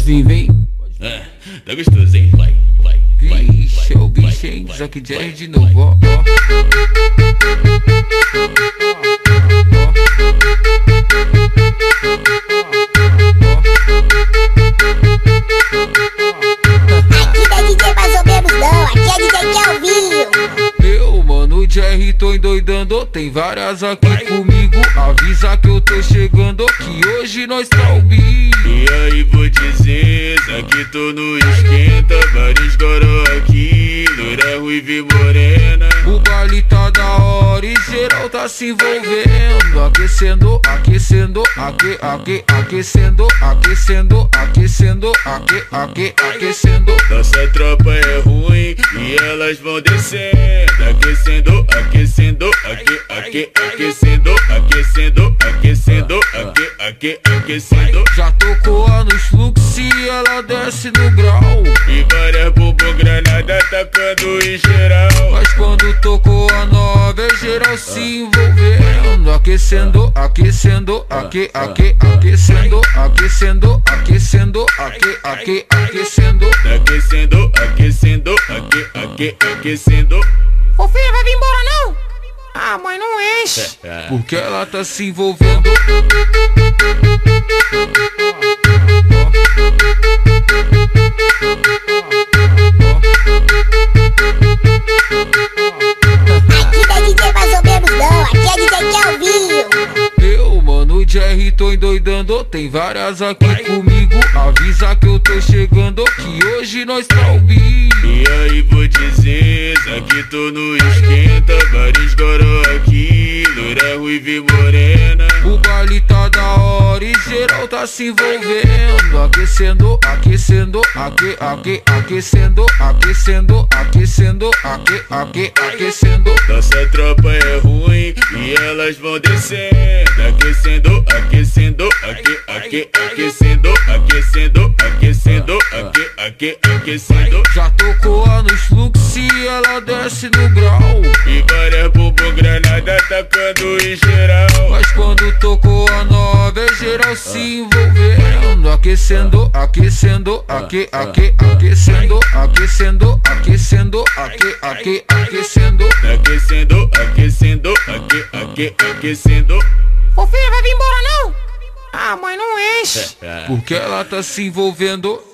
Pode vir, vem. Ah, tá gostoso, hein? Vai, vai, vai. Vixe, o bicho, hein? Zack Jerry de novo, ó. Aqui não é DJ mais ou menos não, aqui é DJ Kelvinho. Eu, mano, Jerry, tô endoidando. Tem várias aqui comigo. Avisa que eu tô chegando. Que hoje nós tá o bicho. E aí vou dizer, aqui tô no esquenta, vários goró aqui, loira, ruiva e morena. O baile tá da hora e geral tá se envolvendo. Aquecendo, aquecendo, aque, aque, aquecendo, aquecendo, aquecendo, aque, aque, aquecendo. Nossa tropa é ruim e elas vão descendo, aquecendo, aquecendo, aque, aque, aquecendo, aquecendo, aquecendo, aque, aque, aquecendo. Já tocou a nos fluxos e ela desce no grau. E várias bumbum granada tacando em geral. Mas quando tocou a nova, é geral se envolvendo. Aquecendo, aquecendo, aque, aque, aquecendo, aquecendo, aquecendo, aque, aque, aquecendo. Aquecendo, aquecendo, aque, aque, aquecendo. Ah, mãe, não enche. Porque ela tá se envolvendo. Aqui não é DJ mais ou menos não, aqui é DJ Kelvinho. Eu, mano, Jerry, tô endoidando. Tem várias aqui comigo. Avisa que eu tô chegando. Que hoje nós tá o. E aí vou dizer, aqui tô no esquenta, vários tá se envolvendo. Aquecendo, aquecendo, aque, aque, aquecendo, aquecendo, aquecendo, aque, aque, aquecendo. Nossa tropa é ruim e elas vão descendo, aquecendo, aquecendo, aque, aque, aquecendo, aquecendo, aquecendo, aque, aque, aquecendo. Já tocou a nos fluxos e ela desce no grau. E várias bumbum granada tacando em geral. Mas quando tocou geral se envolvendo. Aquecendo, aquecendo, aque, aque, aquecendo, aquecendo, aquecendo, aque, aque, aquecendo. Aquecendo, aquecendo, aque, aque, aquecendo. Ô filha, vai vir embora não? Ah, mãe, não enche. Porque ela tá se envolvendo.